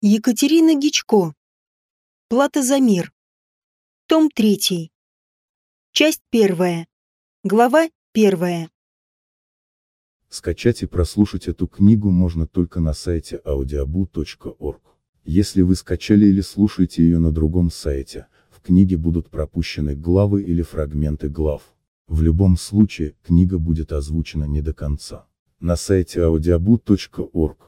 Екатерина Гичко. Плата за мир. Том 3. Часть 1. Глава 1. Скачать и прослушать эту книгу можно только на сайте audiobu.org. Если вы скачали или слушаете ее на другом сайте, в книге будут пропущены главы или фрагменты глав. В любом случае, книга будет озвучена не до конца. На сайте audiobu.org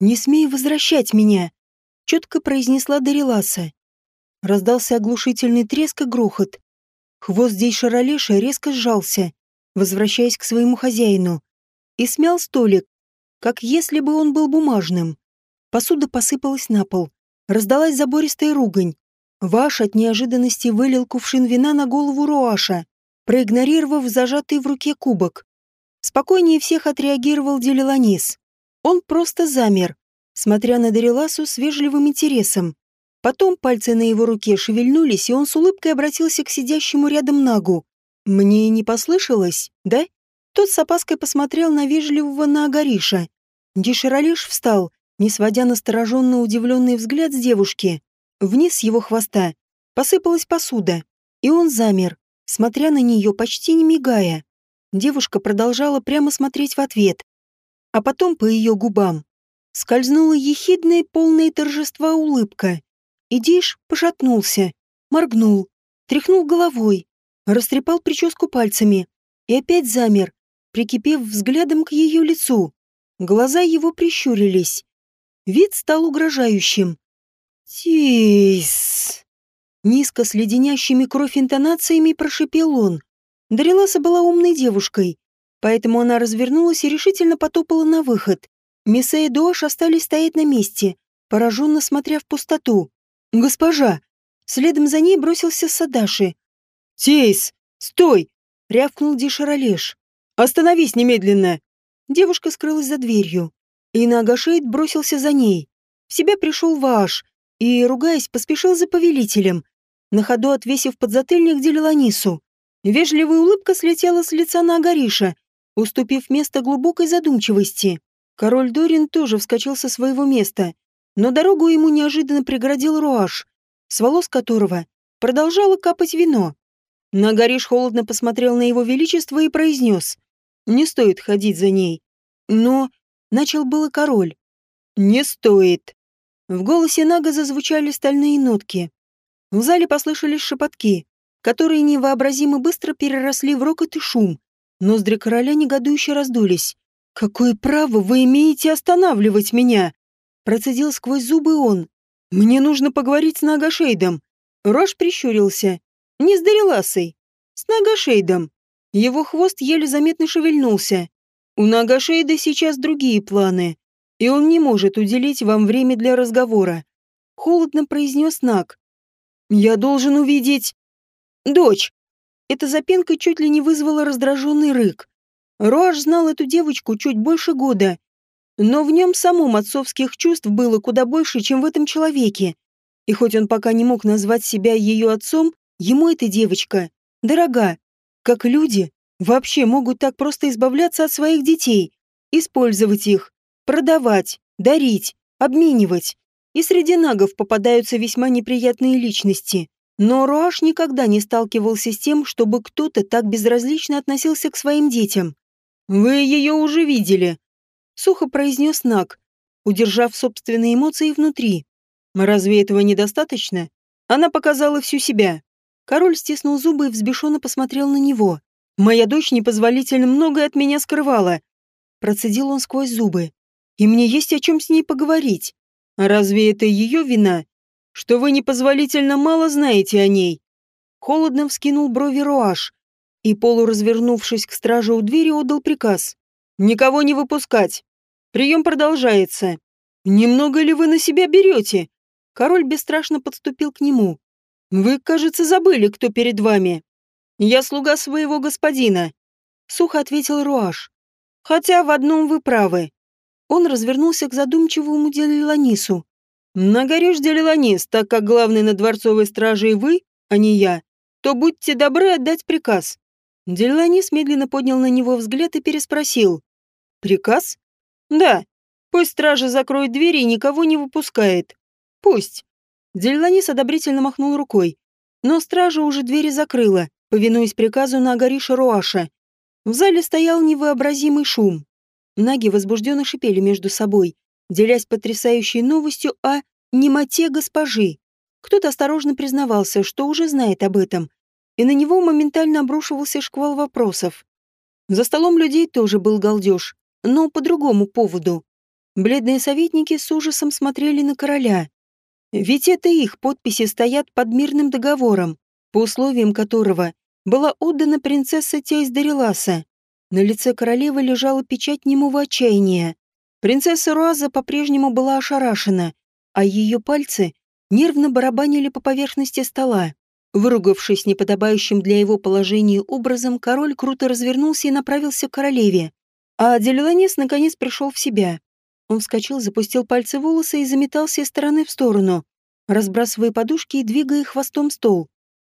«Не смей возвращать меня!» — четко произнесла Дариласа. Раздался оглушительный треск и грохот. Хвост Дейшаролеша резко сжался, возвращаясь к своему хозяину, и смял столик, как если бы он был бумажным. Посуда посыпалась на пол. Раздалась забористая ругань. Ваш от неожиданности вылил кувшин вина на голову Руаша, проигнорировав зажатый в руке кубок. Спокойнее всех отреагировал Делиланис. Он просто замер, смотря на Дариласу с вежливым интересом. Потом пальцы на его руке шевельнулись, и он с улыбкой обратился к сидящему рядом Нагу. «Мне не послышалось, да?» Тот с опаской посмотрел на вежливого Наагариша. Диширалиш встал, не сводя настороженно удивленный взгляд с девушки. Вниз его хвоста посыпалась посуда, и он замер, смотря на нее почти не мигая. Девушка продолжала прямо смотреть в ответ, а потом по ее губам скользнула ехидная, полная торжества улыбка. И Диш пошатнулся, моргнул, тряхнул головой, растрепал прическу пальцами и опять замер, прикипев взглядом к ее лицу. Глаза его прищурились. Вид стал угрожающим. «Тис!» Низко с леденящими кровь интонациями прошипел он. Дариласа была умной девушкой, Поэтому она развернулась и решительно потопала на выход. Мисса и Дош остались стоять на месте, пораженно смотря в пустоту. «Госпожа!» Следом за ней бросился Садаши. «Тейс! Стой!» — рявкнул Дишаролеш. «Остановись немедленно!» Девушка скрылась за дверью. И Нагашейд бросился за ней. В себя пришел Вааш и, ругаясь, поспешил за повелителем, на ходу отвесив подзатыльник Делиланису. Вежливая улыбка слетела с лица Нагариша, уступив место глубокой задумчивости. Король Дорин тоже вскочил со своего места, но дорогу ему неожиданно преградил Руаш, с волос которого продолжало капать вино. Нагариш холодно посмотрел на его величество и произнес. «Не стоит ходить за ней». Но начал было король. «Не стоит». В голосе Нага зазвучали стальные нотки. В зале послышались шепотки, которые невообразимо быстро переросли в рокот и шум. Ноздри короля негодующе раздулись. «Какое право вы имеете останавливать меня?» Процедил сквозь зубы он. «Мне нужно поговорить с Нагашейдом». Рош прищурился. «Не с Дариласой. С Нагашейдом». Его хвост еле заметно шевельнулся. «У Нагашейда сейчас другие планы, и он не может уделить вам время для разговора», — холодно произнес Наг. «Я должен увидеть...» «Дочь!» Эта запинка чуть ли не вызвала раздраженный рык. Роаш знал эту девочку чуть больше года, но в нем самом отцовских чувств было куда больше, чем в этом человеке. И хоть он пока не мог назвать себя ее отцом, ему эта девочка дорога. Как люди вообще могут так просто избавляться от своих детей, использовать их, продавать, дарить, обменивать. И среди нагов попадаются весьма неприятные личности. Но Руаш никогда не сталкивался с тем, чтобы кто-то так безразлично относился к своим детям. «Вы ее уже видели», — сухо произнес Нак, удержав собственные эмоции внутри. «Разве этого недостаточно? Она показала всю себя». Король стиснул зубы и взбешенно посмотрел на него. «Моя дочь непозволительно многое от меня скрывала». Процедил он сквозь зубы. «И мне есть о чем с ней поговорить. Разве это ее вина?» Что вы непозволительно мало знаете о ней. Холодно вскинул брови Руаш и, полуразвернувшись к страже у двери, отдал приказ. «Никого не выпускать. Прием продолжается». «Немного ли вы на себя берете?» Король бесстрашно подступил к нему. «Вы, кажется, забыли, кто перед вами». «Я слуга своего господина», — сухо ответил Руаш. «Хотя в одном вы правы». Он развернулся к задумчивому Делиланису. «Нагоришь, Делиланис, так как главный на дворцовой страже и вы, а не я, то будьте добры отдать приказ». Делиланис медленно поднял на него взгляд и переспросил. «Приказ?» «Да. Пусть стража закроет двери и никого не выпускает. Пусть». Делиланис одобрительно махнул рукой. Но стража уже двери закрыла, повинуясь приказу на Агариша Руаша. В зале стоял невообразимый шум. Наги возбужденно шипели между собой, делясь потрясающей новостью о немоте госпожи. Кто-то осторожно признавался, что уже знает об этом, и на него моментально обрушивался шквал вопросов. За столом людей тоже был галдеж, но по другому поводу. Бледные советники с ужасом смотрели на короля. Ведь это их подписи стоят под мирным договором, по условиям которого была отдана принцесса Тейс Дариласа. На лице королевы лежала печать немого отчаяния. Принцесса Руаза по-прежнему была ошарашена, а ее пальцы нервно барабанили по поверхности стола. Выругавшись неподобающим для его положения образом, король круто развернулся и направился к королеве. А Делиланес наконец пришел в себя. Он вскочил, запустил пальцы волосы и заметался из стороны в сторону, разбрасывая подушки и двигая хвостом стол.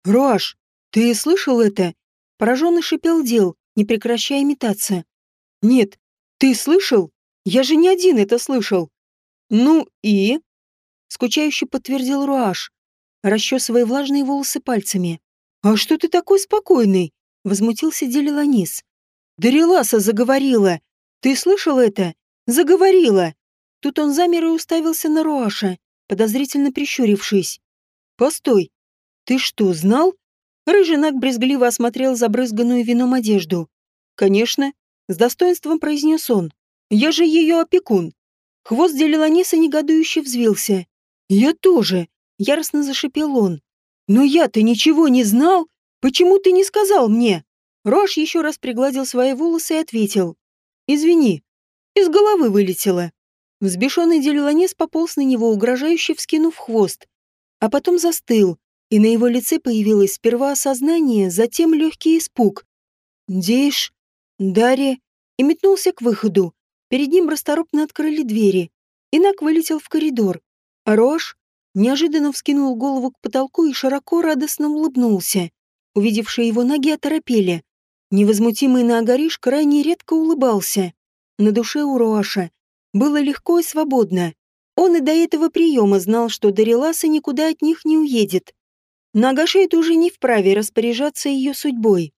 «Руаш, ты слышал это?» Пораженный шипел дел, не прекращая метаться. «Нет, ты слышал? Я же не один это слышал». «Ну и?» Скучающе подтвердил Руаш, расчесывая влажные волосы пальцами. «А что ты такой спокойный?» — возмутился Делиланис. «Дариласа заговорила! Ты слышал это? Заговорила!» Тут он замер и уставился на Руаша, подозрительно прищурившись. «Постой! Ты что, знал?» Рыжий Наг брезгливо осмотрел забрызганную вином одежду. «Конечно!» — с достоинством произнес он. «Я же ее опекун!» Хвост Делиланиса негодующе взвился. «Я тоже!» Яростно зашипел он. «Но я-то ничего не знал! Почему ты не сказал мне?» Рош еще раз пригладил свои волосы и ответил. «Извини, из головы вылетело». Взбешенный Делиланес пополз на него, угрожающе вскинув хвост, а потом застыл, и на его лице появилось сперва осознание, затем легкий испуг. «Дейш, Дарья...» и метнулся к выходу. Перед ним расторопно открыли двери. Инак вылетел в коридор. Рош неожиданно вскинул голову к потолку и широко радостно улыбнулся. Увидевшие его ноги оторопели. Невозмутимый Наагариш крайне редко улыбался. На душе у Роаша было легко и свободно. Он и до этого приема знал, что Дариласа никуда от них не уедет. Нагашейд уже не вправе распоряжаться ее судьбой,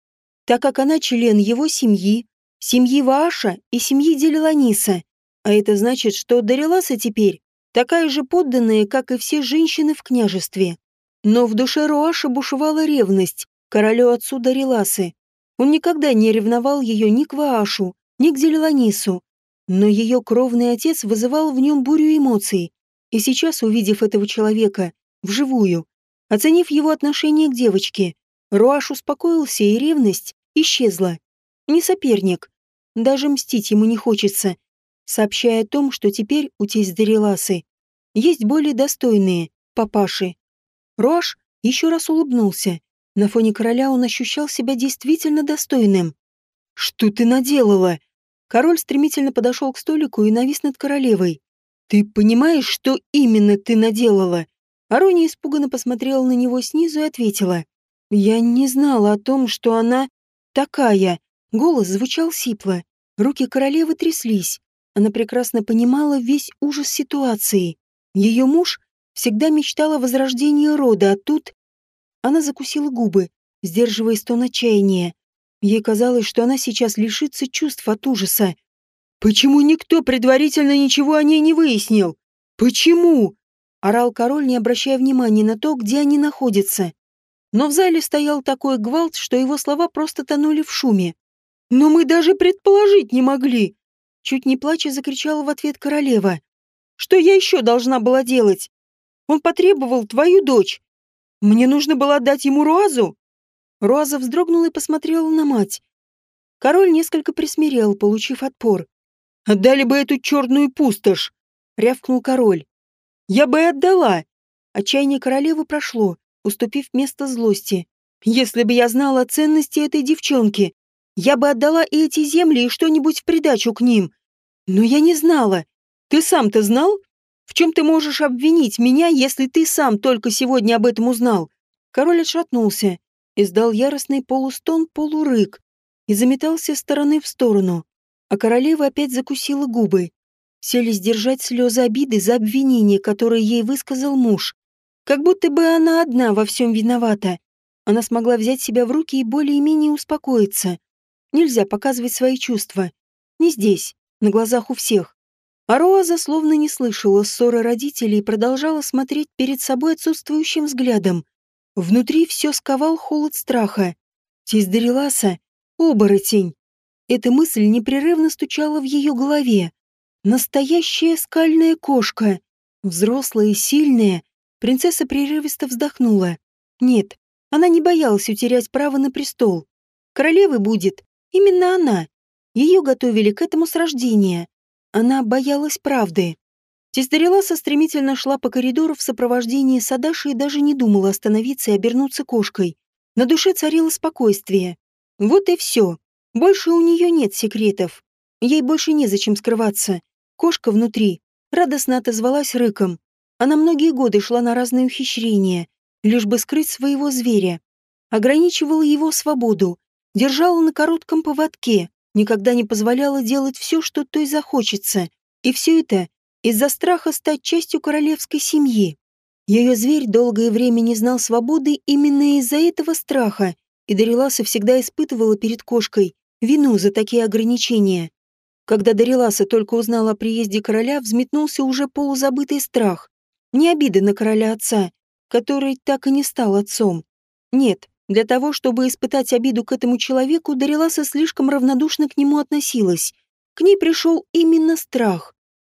так как она член его семьи, семьи Вааша и семьи Делиланиса. А это значит, что Дариласа теперь такая же подданная, как и все женщины в княжестве. Но в душе Руаша бушевала ревность королю отцу Дариласы. Он никогда не ревновал ее ни к Ваашу, ни к Делиланису, но ее кровный отец вызывал в нем бурю эмоций. И сейчас, увидев этого человека, вживую, оценив его отношение к девочке, Руаш успокоился, и ревность исчезла. Не соперник. Даже мстить ему не хочется, сообщая о том, что теперь у тесть Дариласы есть более достойные папаши. Рош еще раз улыбнулся. На фоне короля он ощущал себя действительно достойным. «Что ты наделала?» Король стремительно подошел к столику и навис над королевой. «Ты понимаешь, что именно ты наделала?» Арония испуганно посмотрела на него снизу и ответила. «Я не знала о том, что она такая». Голос звучал сипло. Руки королевы тряслись. Она прекрасно понимала весь ужас ситуации. Ее муж всегда мечтал о возрождении рода, а тут... Она закусила губы, сдерживая стон отчаяния. Ей казалось, что она сейчас лишится чувств от ужаса. «Почему никто предварительно ничего о ней не выяснил? Почему?» Орал король, не обращая внимания на то, где они находятся. Но в зале стоял такой гвалт, что его слова просто тонули в шуме. «Но мы даже предположить не могли!» Чуть не плача закричала в ответ королева. «Что я еще должна была делать? Он потребовал твою дочь. Мне нужно было отдать ему Руазу?» Руаза вздрогнула и посмотрела на мать. Король несколько присмирел, получив отпор. «Отдали бы эту черную пустошь!» — рявкнул король. «Я бы и отдала!» Отчаяние королевы прошло, уступив место злости. «Если бы я знала ценности этой девчонки, я бы отдала и эти земли, и что-нибудь в придачу к ним. Но я не знала. Ты сам-то знал? В чем ты можешь обвинить меня, если ты сам только сегодня об этом узнал?» Король отшатнулся, издал яростный полустон-полурык и заметался стороны в сторону, а королева опять закусила губы. Сели сдержать слезы обиды за обвинение, которое ей высказал муж. Как будто бы она одна во всем виновата. Она смогла взять себя в руки и более-менее успокоиться. Нельзя показывать свои чувства. Не здесь, на глазах у всех. А Роаза словно не слышала ссоры родителей и продолжала смотреть перед собой отсутствующим взглядом. Внутри все сковал холод страха. Тесть Дариласа — оборотень. Эта мысль непрерывно стучала в ее голове. Настоящая скальная кошка. Взрослая и сильная. Принцесса прерывисто вздохнула. Нет, она не боялась утерять право на престол. Королевой будет именно она. Ее готовили к этому с рождения. Она боялась правды. Тестереласа стремительно шла по коридору в сопровождении Садаши и даже не думала остановиться и обернуться кошкой. На душе царило спокойствие. Вот и все. Больше у нее нет секретов. Ей больше незачем скрываться. Кошка внутри радостно отозвалась рыком. Она многие годы шла на разные ухищрения, лишь бы скрыть своего зверя. Ограничивала его свободу, держала на коротком поводке, никогда не позволяла делать все, что той захочется. И все это из-за страха стать частью королевской семьи. Ее зверь долгое время не знал свободы именно из-за этого страха, и Дариласа всегда испытывала перед кошкой вину за такие ограничения. Когда Дариласа только узнала о приезде короля, взметнулся уже полузабытый страх. Не обида на короля отца, который так и не стал отцом. Нет, для того, чтобы испытать обиду к этому человеку, Дариласа слишком равнодушно к нему относилась. К ней пришел именно страх.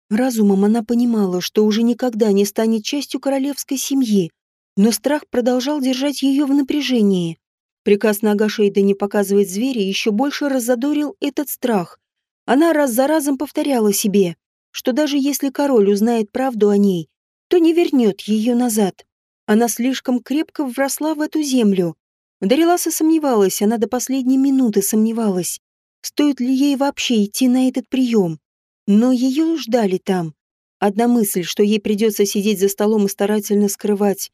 Разумом она понимала, что уже никогда не станет частью королевской семьи, но страх продолжал держать ее в напряжении. Приказ на Агашейда не показывать зверя еще больше раззадорил этот страх. Она раз за разом повторяла себе, что даже если король узнает правду о ней, то не вернет ее назад. Она слишком крепко вросла в эту землю. Дариласа сомневалась, она до последней минуты сомневалась, стоит ли ей вообще идти на этот прием. Но ее ждали там. Одна мысль, что ей придется сидеть за столом и старательно скрывать.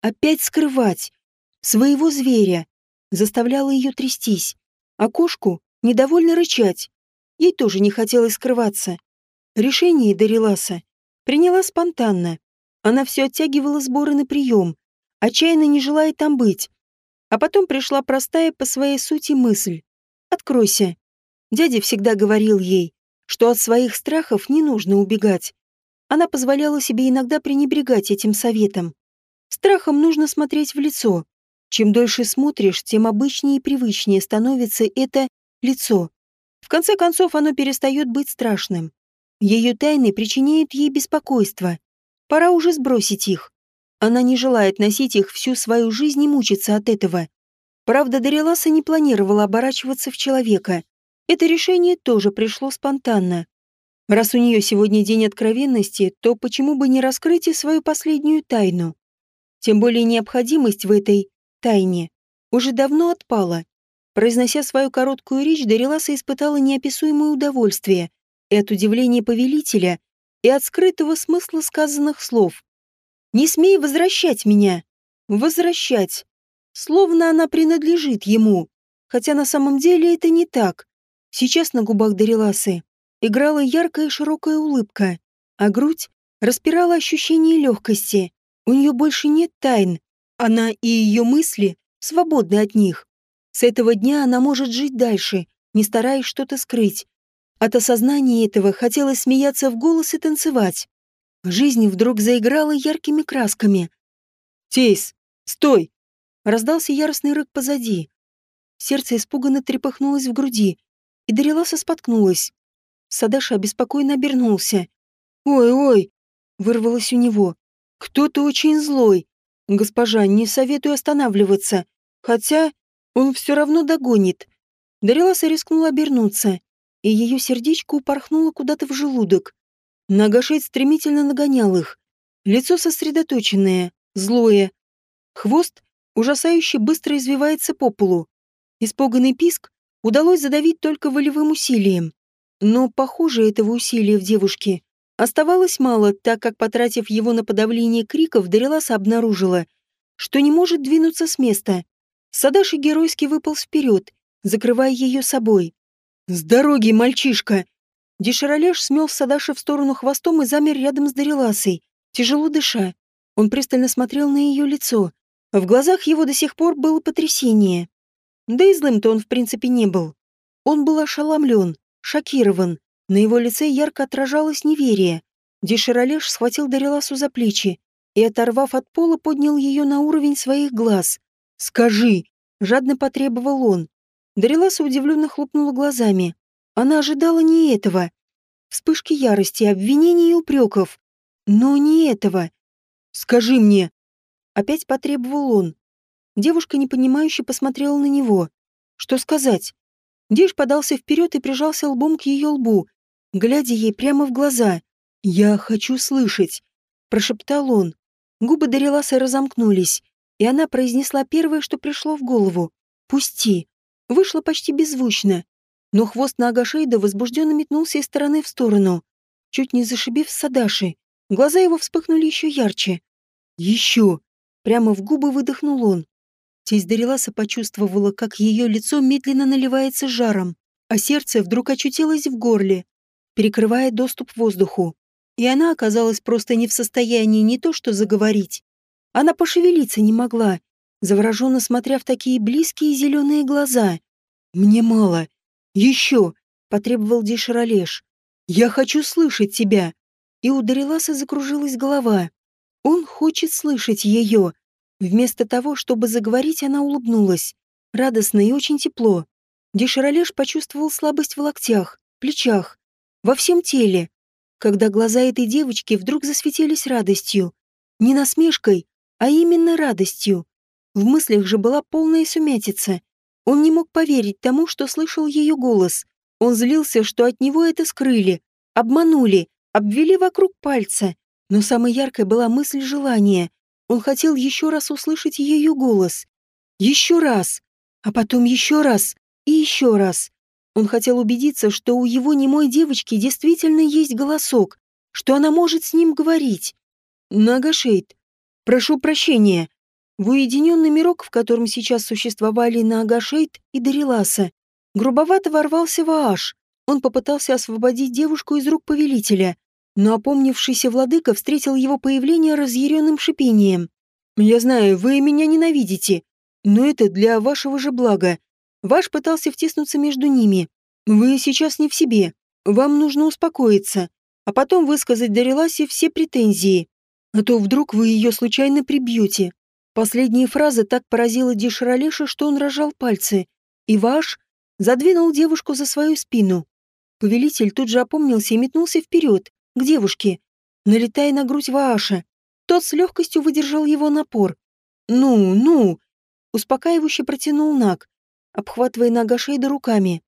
Опять скрывать. Своего зверя. Заставляла ее трястись. А кошку недовольно рычать. Ей тоже не хотелось скрываться. Решение Дариласа приняла спонтанно. Она все оттягивала сборы на прием, отчаянно не желая там быть. А потом пришла простая по своей сути мысль. «Откройся». Дядя всегда говорил ей, что от своих страхов не нужно убегать. Она позволяла себе иногда пренебрегать этим советом. Страхом нужно смотреть в лицо. Чем дольше смотришь, тем обычнее и привычнее становится это лицо. В конце концов, оно перестает быть страшным. Ее тайны причиняют ей беспокойство. Пора уже сбросить их. Она не желает носить их всю свою жизнь и мучиться от этого. Правда, Дариласа не планировала оборачиваться в человека. Это решение тоже пришло спонтанно. Раз у нее сегодня день откровенности, то почему бы не раскрыть и свою последнюю тайну? Тем более необходимость в этой тайне уже давно отпала. Произнося свою короткую речь, Дариласа испытала неописуемое удовольствие и от удивления повелителя, и от скрытого смысла сказанных слов. «Не смей возвращать меня!» «Возвращать!» Словно она принадлежит ему, хотя на самом деле это не так. Сейчас на губах Дариласы играла яркая широкая улыбка, а грудь распирала ощущение легкости. У нее больше нет тайн. Она и ее мысли свободны от них. С этого дня она может жить дальше, не стараясь что-то скрыть. От осознания этого хотелось смеяться в голос и танцевать. Жизнь вдруг заиграла яркими красками. «Тейс, стой!» Раздался яростный рык позади. Сердце испуганно трепыхнулось в груди, и Дариласа споткнулась. Садаша обеспокоенно обернулся. «Ой-ой!» — вырвалось у него. «Кто-то очень злой. Госпожа, не советую останавливаться. Хотя он все равно догонит». Дариласа рискнула обернуться, и ее сердечко упорхнуло куда-то в желудок. Нагашейд стремительно нагонял их. Лицо сосредоточенное, злое. Хвост ужасающе быстро извивается по полу. Испуганный писк удалось задавить только волевым усилием. Но, похоже, этого усилия в девушке оставалось мало, так как, потратив его на подавление криков, Дариласа обнаружила, что не может двинуться с места. Садаши геройски выпал вперед, закрывая ее собой. «С дороги, мальчишка!» Деширалеш смел Садаши в сторону хвостом и замер рядом с Дариласой, тяжело дыша. Он пристально смотрел на ее лицо. В глазах его до сих пор было потрясение. Да и злым-то он в принципе не был. Он был ошеломлен, шокирован. На его лице ярко отражалось неверие. Деширалеш схватил Дариласу за плечи и, оторвав от пола, поднял ее на уровень своих глаз. «Скажи!» — жадно потребовал он. Дариласа удивленно хлопнула глазами. Она ожидала не этого. Вспышки ярости, обвинений и упреков. Но не этого. «Скажи мне!» Опять потребовал он. Девушка непонимающе посмотрела на него. Что сказать? Диш подался вперед и прижался лбом к ее лбу, глядя ей прямо в глаза. «Я хочу слышать», — прошептал он. Губы Дариласы разомкнулись, и она произнесла первое, что пришло в голову. «Пусти». Вышло почти беззвучно, но хвост на Агашейда возбужденно метнулся из стороны в сторону, чуть не зашибив Садаши. Глаза его вспыхнули еще ярче. «Еще!» Прямо в губы выдохнул он. Тесть Дариласа почувствовала, как ее лицо медленно наливается жаром, а сердце вдруг очутилось в горле, перекрывая доступ воздуху. И она оказалась просто не в состоянии не то что заговорить. Она пошевелиться не могла, завороженно смотря в такие близкие зеленые глаза. «Мне мало. Еще!» — потребовал Дишаролеш. «Я хочу слышать тебя!» И у Дариласа закружилась голова. Он хочет слышать ее. Вместо того, чтобы заговорить, она улыбнулась. Радостно и очень тепло. Деширалеш почувствовал слабость в локтях, плечах, во всем теле, когда глаза этой девочки вдруг засветились радостью. Не насмешкой, а именно радостью. В мыслях же была полная сумятица. Он не мог поверить тому, что слышал ее голос. Он злился, что от него это скрыли, обманули, обвели вокруг пальца. Но самой яркой была мысль желания. Он хотел еще раз услышать ее голос. Еще раз. А потом еще раз. И еще раз. Он хотел убедиться, что у его немой девочки действительно есть голосок, что она может с ним говорить. Нагашейд, прошу прощения. В уединенный мирок, в котором сейчас существовали Нагашейд и Дариласа, грубовато ворвался Вааш. Он попытался освободить девушку из рук повелителя, но опомнившийся владыка встретил его появление разъяренным шипением. «Я знаю, вы меня ненавидите, но это для вашего же блага. Ваш пытался втиснуться между ними. Вы сейчас не в себе. Вам нужно успокоиться, а потом высказать Дариласе все претензии. А то вдруг вы ее случайно прибьете». Последняя фраза так поразила Дишаралеша, что он разжал пальцы, и Ваш задвинул девушку за свою спину. Повелитель тут же опомнился и метнулся вперед, к девушке, налетая на грудь Вааша. Тот с легкостью выдержал его напор. «Ну, ну!» Успокаивающе протянул Наг, обхватывая нога Шейда руками.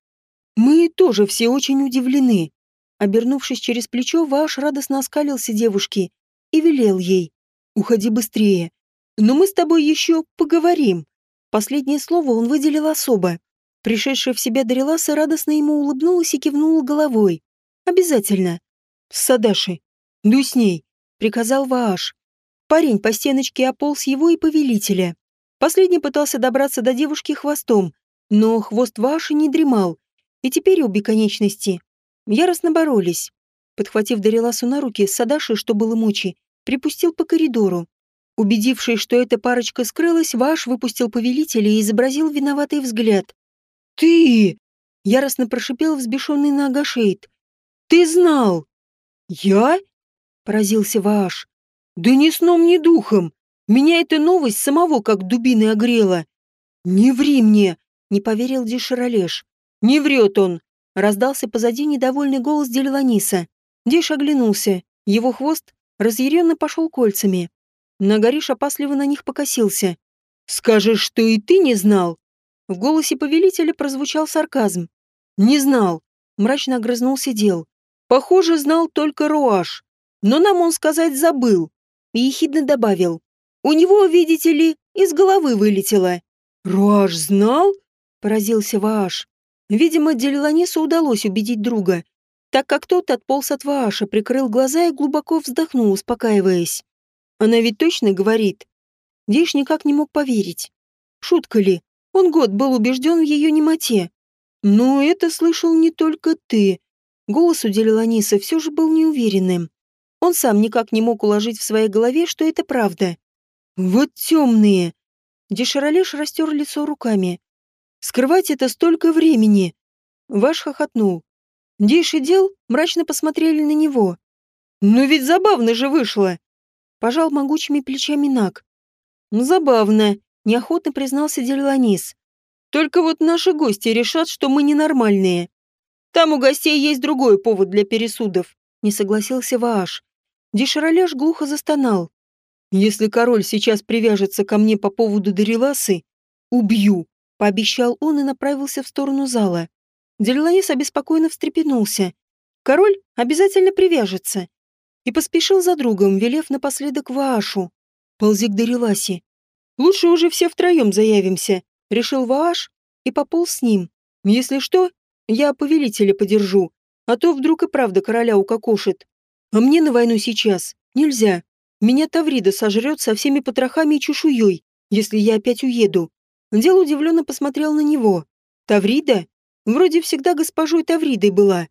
«Мы тоже все очень удивлены». Обернувшись через плечо, Вааш радостно оскалился девушке и велел ей. «Уходи быстрее. Но мы с тобой еще поговорим». Последнее слово он выделил особо. Пришедшая в себя Дариласа радостно ему улыбнулась и кивнула головой. «Обязательно. Садаши, ну с ней», — приказал Вааш. Парень по стеночке ополз его и повелителя. Последний пытался добраться до девушки хвостом, но хвост Ваши не дремал, и теперь обе конечности яростно боролись. Подхватив Дариласу на руки, Садаши, что было мочи, припустил по коридору. Убедившись, что эта парочка скрылась, Ваш выпустил повелителя и изобразил виноватый взгляд. «Ты!» — яростно прошипел взбешенный Нагашейд. «Ты знал!» «Я?» — поразился Вааш. «Да ни сном, ни духом. Меня эта новость самого как дубины огрела». «Не ври мне!» — не поверил Дишаролеш. «Не врет он!» — раздался позади недовольный голос Делиланиса. Диш оглянулся. Его хвост разъяренно пошел кольцами. Нагариш опасливо на них покосился. «Скажешь, что и ты не знал?» В голосе повелителя прозвучал сарказм. «Не знал», — мрачно огрызнулся Дел. Похоже, знал только Руаш. Но нам он сказать забыл. И ехидно добавил. У него, видите ли, из головы вылетело. «Руаш знал?» — поразился Вааш. Видимо, Делиланису удалось убедить друга, так как тот отполз от Вааша, прикрыл глаза и глубоко вздохнул, успокаиваясь. Она ведь точно говорит. Дейш никак не мог поверить. Шутка ли? Он год был убежден в ее немоте. Но это слышал не только ты. Голос у Делиланиса все же был неуверенным. Он сам никак не мог уложить в своей голове, что это правда. Вот темные. Деширалеш растер лицо руками. Скрывать это столько времени. Ваш хохотнул. Диш и Дел мрачно посмотрели на него. «Ну ведь забавно же вышло!» Пожал могучими плечами Нак. «Ну забавно», — неохотно признался Дельланис. «Только вот наши гости решат, что мы ненормальные. Там у гостей есть другой повод для пересудов», — не согласился Вааш. Дишаролеш глухо застонал. «Если король сейчас привяжется ко мне по поводу Дариласы, убью», — пообещал он и направился в сторону зала. Дельлаис обеспокоенно встрепенулся. Король обязательно привяжется. И поспешил за другом, велев напоследок Ваашу. Ползи к Дариласе. Лучше уже все втроем заявимся, решил Вааш и пополз с ним. Если что, я повелителя подержу, а то вдруг и правда короля укокошит. А мне на войну сейчас нельзя. Меня Таврида сожрет со всеми потрохами и чешуей, если я опять уеду. Дел удивленно посмотрел на него. Таврида? Вроде всегда госпожой Тавридой была.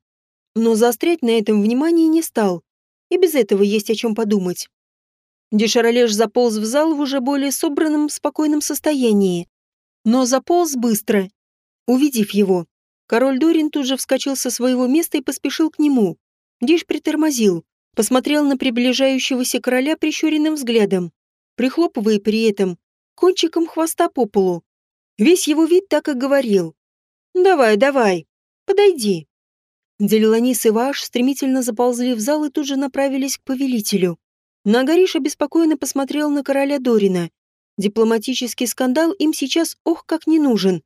Но заострять на этом внимание не стал. И без этого есть о чем подумать. Дешаролеш заполз в зал в уже более собранном, спокойном состоянии. Но заполз быстро. Увидев его, король Дорин тут же вскочил со своего места и поспешил к нему. Диш притормозил, посмотрел на приближающегося короля прищуренным взглядом, прихлопывая при этом кончиком хвоста по полу. Весь его вид так и говорил. «Давай, давай, подойди». Делиланис и Ваш стремительно заползли в зал и тут же направились к повелителю. Нагариша беспокойно посмотрел на короля Дорина. Дипломатический скандал им сейчас ох как не нужен.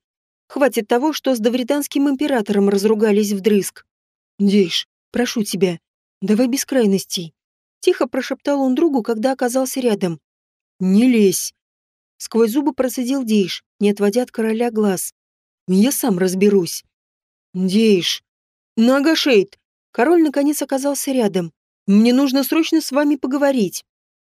Хватит того, что с давриданским императором разругались вдрызг. «Дейш, прошу тебя, давай без крайностей». Тихо прошептал он другу, когда оказался рядом. «Не лезь!» Сквозь зубы процедил Дейш, не отводя от короля глаз. Я сам разберусь. Дейш. Нагашейд. Король наконец оказался рядом. Мне нужно срочно с вами поговорить.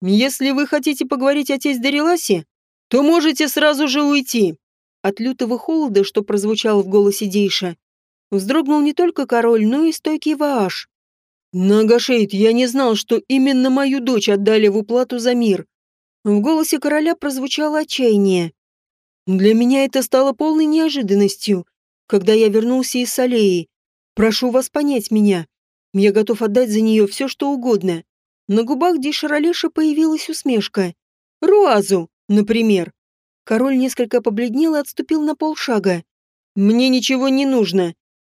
Если вы хотите поговорить о тесть Дариласе, то можете сразу же уйти. От лютого холода, что прозвучало в голосе Дейша, вздрогнул не только король, но и стойкий Вааш. «Нагашейд, я не знал, что именно мою дочь отдали в уплату за мир». В голосе короля прозвучало отчаяние. Для меня это стало полной неожиданностью, когда я вернулся из Салеи. Прошу вас понять меня. Я готов отдать за нее все, что угодно. На губах Дишаралеша появилась усмешка. Руазу, например. Король несколько побледнел и отступил на полшага. «Мне ничего не нужно».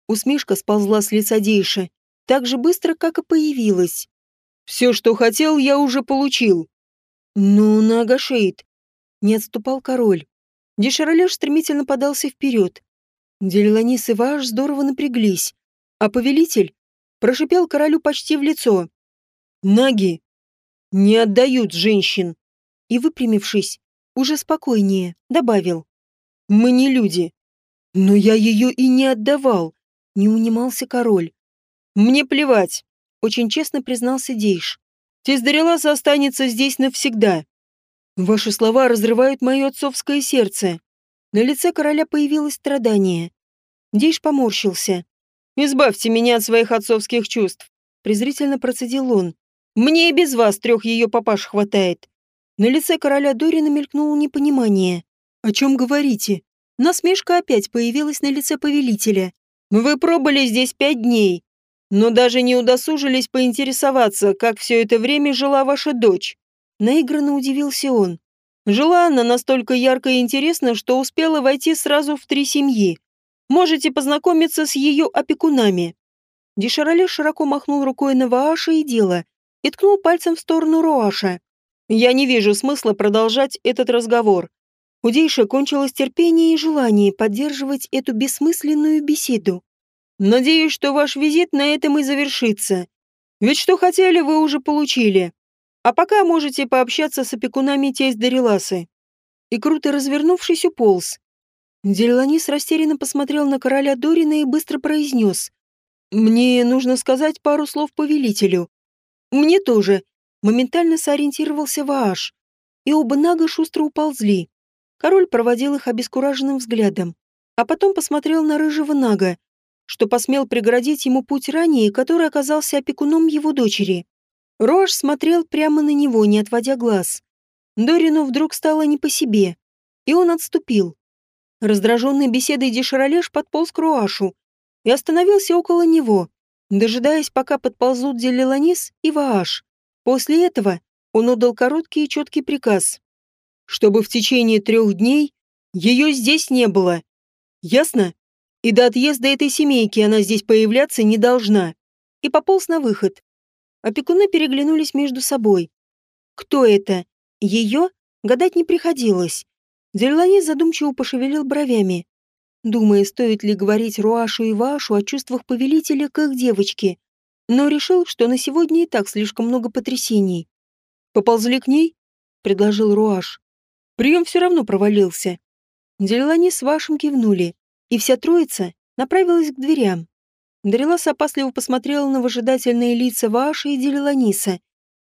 Усмешка сползла с лица Дейша, так же быстро, как и появилась. «Все, что хотел, я уже получил». «Ну, Нагашейд», — не отступал король. Деширалеш стремительно подался вперед. Делиланис и Вааш здорово напряглись, а повелитель прошипел королю почти в лицо. «Наги не отдают женщин!» И, выпрямившись, уже спокойнее, добавил. «Мы не люди. Но я ее и не отдавал!» Не унимался король. «Мне плевать!» Очень честно признался Дейш. «Тездареласа останется здесь навсегда. Ваши слова разрывают мое отцовское сердце. На лице короля появилось страдание. Дейш поморщился. «Избавьте меня от своих отцовских чувств», — презрительно процедил он. «Мне и без вас трех ее папаш хватает». На лице короля Дорина мелькнуло непонимание. «О чем говорите?» Насмешка опять появилась на лице повелителя. «Вы пробыли здесь пять дней, но даже не удосужились поинтересоваться, как все это время жила ваша дочь. Наигранно удивился он. Жила она настолько ярко и интересно, что успела войти сразу в три семьи. Можете познакомиться с ее опекунами. Дешарале широко махнул рукой на Вааша и дело, и ткнул пальцем в сторону Роаша. Я не вижу смысла продолжать этот разговор. У Дейша кончилось терпение и желание поддерживать эту бессмысленную беседу. Надеюсь, что ваш визит на этом и завершится. Ведь что хотели, вы уже получили. А пока можете пообщаться с опекунами тесть Дариласы. И круто развернувшись, уполз. Деланис растерянно посмотрел на короля Дорина и быстро произнес. «Мне нужно сказать пару слов повелителю». «Мне тоже», — моментально сориентировался Вааш. И оба нага шустро уползли. Король проводил их обескураженным взглядом, а потом посмотрел на рыжего нага, что посмел преградить ему путь ранее, который оказался опекуном его дочери. Рош смотрел прямо на него, не отводя глаз. Дорину вдруг стало не по себе, и он отступил. Раздраженный беседой Деширалеш подполз к Руашу и остановился около него, дожидаясь, пока подползут Делиланис и Вааш. После этого он отдал короткий и четкий приказ, чтобы в течение трех дней ее здесь не было. Ясно? И до отъезда этой семейки она здесь появляться не должна. И пополз на выход. Опекуны переглянулись между собой. Кто это? Ее? Гадать не приходилось. Дерлани задумчиво пошевелил бровями, думая, стоит ли говорить Руашу и Вашу о чувствах повелителя к их девочке, но решил, что на сегодня и так слишком много потрясений. «Поползли к ней?» — предложил Руаш. Прием все равно провалился. Дерлани с Вашем кивнули, и вся троица направилась к дверям. Дариласа опасливо посмотрела на выжидательные лица Вааша и Делиланиса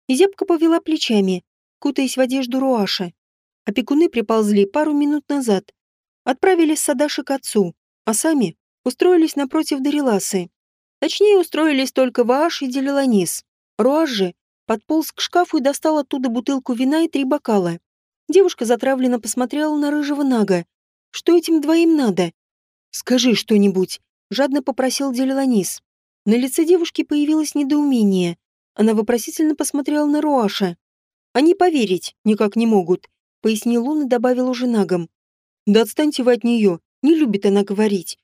и зябко повела плечами, кутаясь в одежду Руаша. Опекуны приползли пару минут назад, отправились с Садаши к отцу, а сами устроились напротив Дариласы. Точнее, устроились только Вааш и Делиланис. Руаш же подполз к шкафу и достал оттуда бутылку вина и три бокала. Девушка затравленно посмотрела на рыжего нага. Что этим двоим надо? «Скажи что-нибудь», — жадно попросил Делиланис. На лице девушки появилось недоумение. Она вопросительно посмотрела на Руаша. «Они поверить никак не могут», — пояснил он и добавил уже нагом. «Да отстаньте вы от нее, не любит она говорить».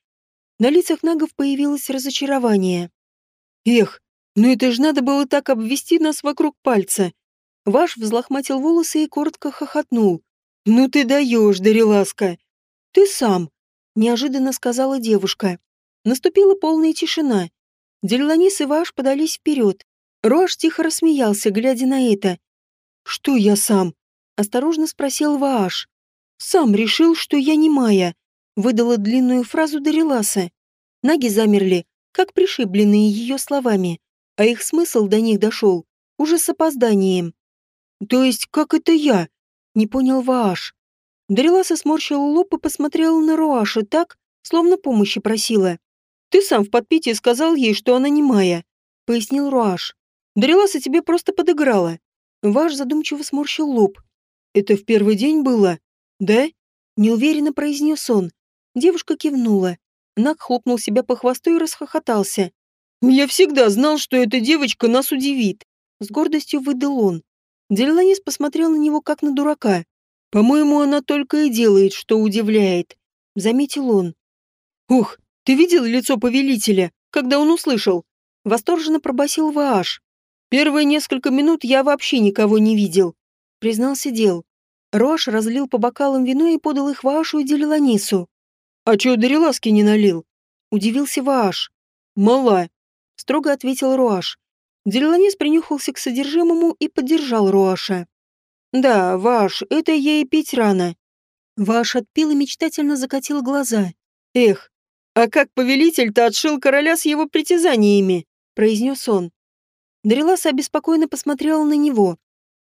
На лицах нагов появилось разочарование. «Эх, ну это ж надо было так обвести нас вокруг пальца». Ваш взлохматил волосы и коротко хохотнул. «Ну ты даешь, Дариласка!» «Ты сам!» неожиданно сказала девушка. Наступила полная тишина. Дельланис и Ваш подались вперед. Рош тихо рассмеялся, глядя на это. «Что я сам?» — осторожно спросил Вааш. «Сам решил, что я не Майя», — выдала длинную фразу Дариласа. Наги замерли, как пришибленные ее словами, а их смысл до них дошел уже с опозданием. «То есть как это я?» — не понял Вааш. Дариласа сморщила лоб и посмотрела на Руаша так, словно помощи просила. «Ты сам в подпитии сказал ей, что она не моя», — пояснил Руаш. «Дариласа тебе просто подыграла». Ваш задумчиво сморщил лоб. «Это в первый день было?» «Да?» — неуверенно произнес он. Девушка кивнула. Нак хлопнул себя по хвосту и расхохотался. «Я всегда знал, что эта девочка нас удивит», — с гордостью выдал он. Делиланис посмотрел на него как на дурака. По-моему, она только и делает, что удивляет, заметил он. Ух, ты видел лицо повелителя, когда он услышал? Восторженно пробасил Вааш. Первые несколько минут я вообще никого не видел, признался Дел. Роаш разлил по бокалам вино и подал их Ваашу и Делиланису. «А чё Дариласки не налил?» — удивился Вааш. «Мала», — строго ответил Роаш. Делиланис принюхался к содержимому и поддержал Роаша. «Да, ваш, это ей пить рано». Ваш отпил и мечтательно закатил глаза. «Эх, а как повелитель-то отшил короля с его притязаниями?» — произнес он. Дариласа обеспокоенно посмотрела на него.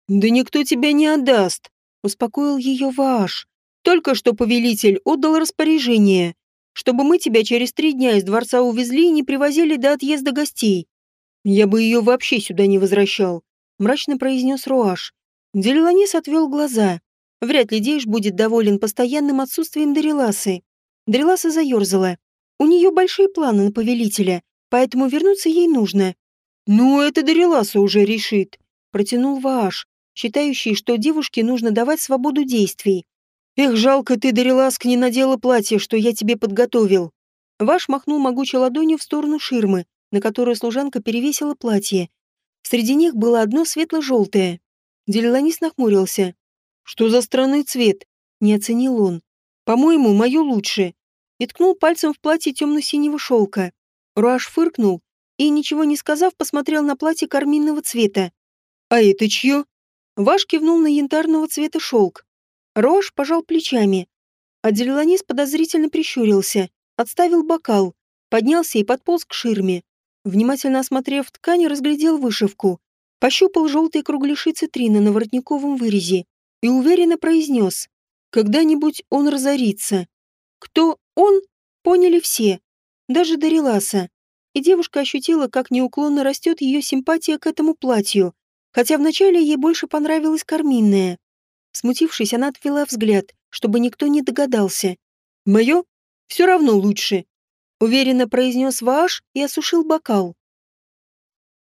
«Да никто тебя не отдаст», — успокоил ее Ваш. «Только что повелитель отдал распоряжение, чтобы мы тебя через три дня из дворца увезли и не привозили до отъезда гостей. Я бы ее вообще сюда не возвращал», — мрачно произнес Руаш. Делиланис отвел глаза. Вряд ли Дейш будет доволен постоянным отсутствием Дариласы. Дариласа заерзала. У нее большие планы на повелителя, поэтому вернуться ей нужно. «Ну, это Дариласа уже решит», — протянул Вааш, считающий, что девушке нужно давать свободу действий. «Эх, жалко ты, Дариласка, не надела платье, что я тебе подготовил». Ваш махнул могучей ладонью в сторону ширмы, на которую служанка перевесила платье. Среди них было одно светло-желтое. Делиланис нахмурился. «Что за странный цвет?» — не оценил он. «По-моему, мое лучше». И ткнул пальцем в платье темно-синего шелка. Руаш фыркнул и, ничего не сказав, посмотрел на платье карминного цвета. «А это чье?» Ваш кивнул на янтарного цвета шелк. Рош пожал плечами. А Делиланис подозрительно прищурился, отставил бокал, поднялся и подполз к ширме. Внимательно осмотрев ткань, разглядел вышивку, пощупал желтые кругляши цитрины на воротниковом вырезе и уверенно произнес «Когда-нибудь он разорится». Кто он, поняли все, даже Дариласа. И девушка ощутила, как неуклонно растет ее симпатия к этому платью, хотя вначале ей больше понравилась карминная. Смутившись, она отвела взгляд, чтобы никто не догадался. «Мое? Все равно лучше», — уверенно произнес Вааш и осушил бокал.